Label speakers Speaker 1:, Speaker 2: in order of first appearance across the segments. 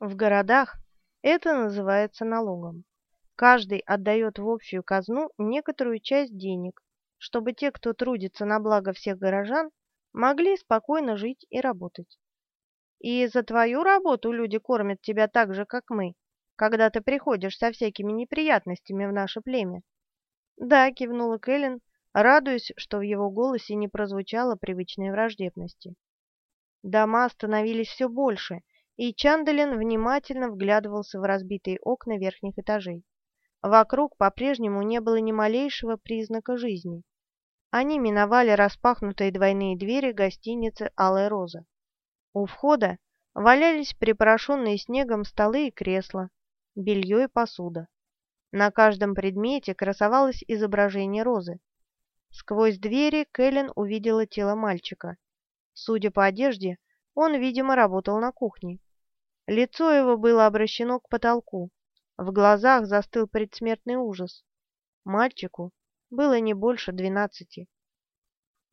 Speaker 1: В городах это называется налогом. Каждый отдает в общую казну некоторую часть денег, чтобы те, кто трудится на благо всех горожан, могли спокойно жить и работать. И за твою работу люди кормят тебя так же, как мы, когда ты приходишь со всякими неприятностями в наше племя. Да, кивнула Кэлен, радуясь, что в его голосе не прозвучало привычной враждебности. Дома становились все больше, и Чандалин внимательно вглядывался в разбитые окна верхних этажей. Вокруг по-прежнему не было ни малейшего признака жизни. Они миновали распахнутые двойные двери гостиницы «Алая роза». У входа валялись припорошенные снегом столы и кресла, белье и посуда. На каждом предмете красовалось изображение розы. Сквозь двери Кэлен увидела тело мальчика. Судя по одежде, он, видимо, работал на кухне. Лицо его было обращено к потолку. В глазах застыл предсмертный ужас. Мальчику было не больше двенадцати.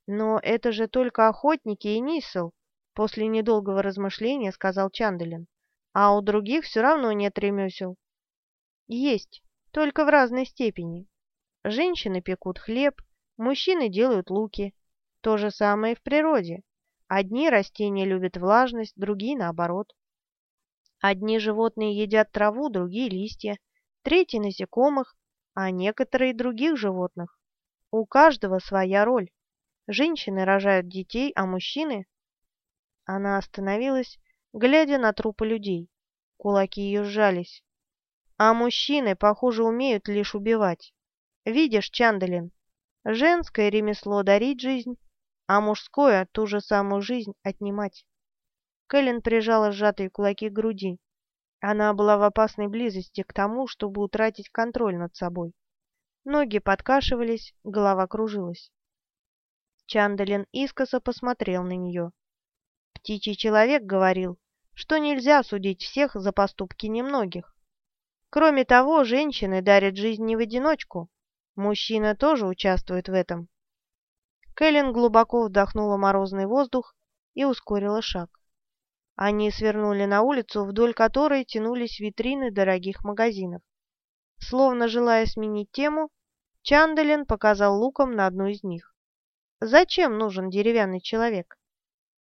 Speaker 1: «Но это же только охотники и Нисел», — после недолгого размышления сказал Чанделин. «А у других все равно нет ремесел». «Есть, только в разной степени. Женщины пекут хлеб, мужчины делают луки. То же самое и в природе. Одни растения любят влажность, другие наоборот. Одни животные едят траву, другие – листья, третьи – насекомых, а некоторые – других животных. У каждого своя роль. Женщины рожают детей, а мужчины... Она остановилась, глядя на трупы людей. Кулаки ее сжались. А мужчины, похоже, умеют лишь убивать. Видишь, Чандалин, женское ремесло дарить жизнь, а мужское ту же самую жизнь отнимать. Кэлен прижала сжатые кулаки к груди. Она была в опасной близости к тому, чтобы утратить контроль над собой. Ноги подкашивались, голова кружилась. Чандалин искоса посмотрел на нее. Птичий человек говорил, что нельзя судить всех за поступки немногих. Кроме того, женщины дарят жизнь не в одиночку. Мужчина тоже участвует в этом. Кэлен глубоко вдохнула морозный воздух и ускорила шаг. Они свернули на улицу, вдоль которой тянулись витрины дорогих магазинов. Словно желая сменить тему, Чандалин показал луком на одну из них. Зачем нужен деревянный человек?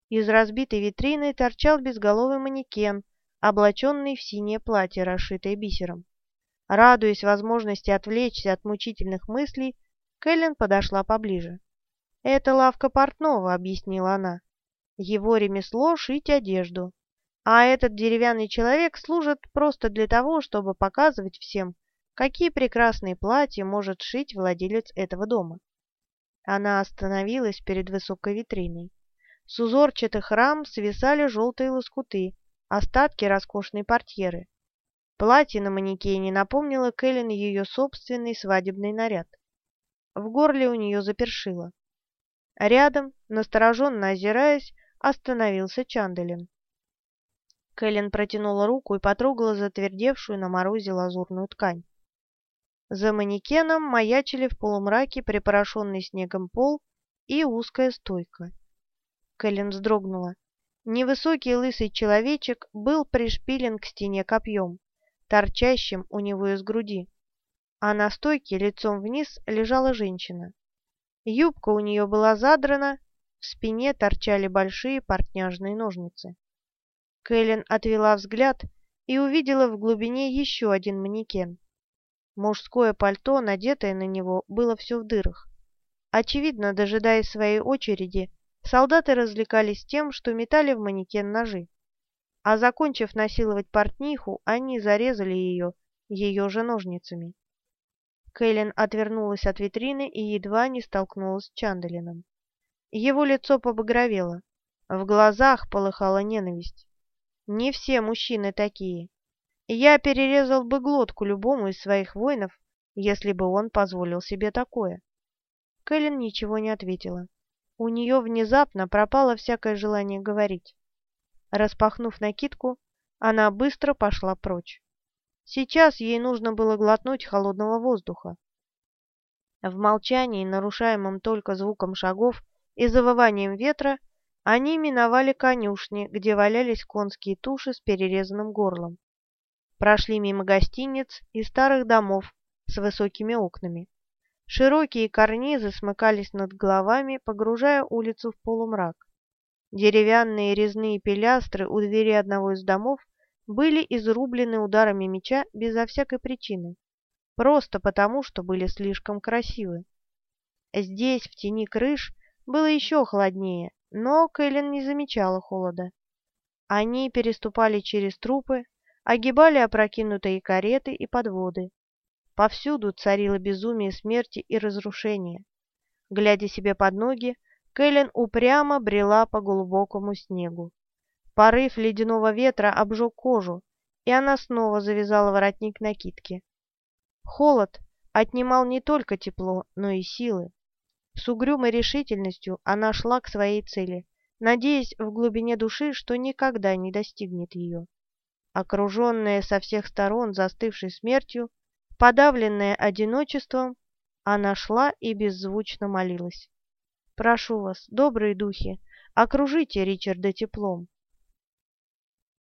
Speaker 1: Из разбитой витрины торчал безголовый манекен, облаченный в синее платье, расшитое бисером. Радуясь возможности отвлечься от мучительных мыслей, Кэлен подошла поближе. «Это лавка портного», — объяснила она. Его ремесло — шить одежду. А этот деревянный человек служит просто для того, чтобы показывать всем, какие прекрасные платья может шить владелец этого дома. Она остановилась перед высокой витриной. С узорчатых рам свисали желтые лоскуты, остатки роскошной портьеры. Платье на манекене напомнило Кэлен ее собственный свадебный наряд. В горле у нее запершило. Рядом, настороженно озираясь, остановился Чанделин. Кэлен протянула руку и потрогала затвердевшую на морозе лазурную ткань. За манекеном маячили в полумраке припорошенный снегом пол и узкая стойка. Кэлен вздрогнула. Невысокий лысый человечек был пришпилен к стене копьем, торчащим у него из груди, а на стойке лицом вниз лежала женщина. Юбка у нее была задрана, в спине торчали большие портняжные ножницы. Кэлен отвела взгляд и увидела в глубине еще один манекен. Мужское пальто, надетое на него, было все в дырах. Очевидно, дожидаясь своей очереди, солдаты развлекались тем, что метали в манекен ножи. А закончив насиловать портниху, они зарезали ее, ее же ножницами. Кэлен отвернулась от витрины и едва не столкнулась с Чандалином. Его лицо побагровело. В глазах полыхала ненависть. Не все мужчины такие. Я перерезал бы глотку любому из своих воинов, если бы он позволил себе такое. Кэлен ничего не ответила. У нее внезапно пропало всякое желание говорить. Распахнув накидку, она быстро пошла прочь. Сейчас ей нужно было глотнуть холодного воздуха. В молчании, нарушаемом только звуком шагов, и завыванием ветра Они миновали конюшни, где валялись конские туши с перерезанным горлом. Прошли мимо гостиниц и старых домов с высокими окнами. Широкие карнизы смыкались над головами, погружая улицу в полумрак. Деревянные резные пилястры у двери одного из домов были изрублены ударами меча безо всякой причины, просто потому, что были слишком красивы. Здесь, в тени крыш, было еще холоднее, но Кэлен не замечала холода. Они переступали через трупы, огибали опрокинутые кареты и подводы. Повсюду царило безумие смерти и разрушения. Глядя себе под ноги, Кэлен упрямо брела по глубокому снегу. Порыв ледяного ветра обжег кожу, и она снова завязала воротник накидки. Холод отнимал не только тепло, но и силы. С угрюмой решительностью она шла к своей цели, надеясь в глубине души, что никогда не достигнет ее. Окруженная со всех сторон застывшей смертью, подавленная одиночеством, она шла и беззвучно молилась. Прошу вас, добрые духи, окружите Ричарда теплом.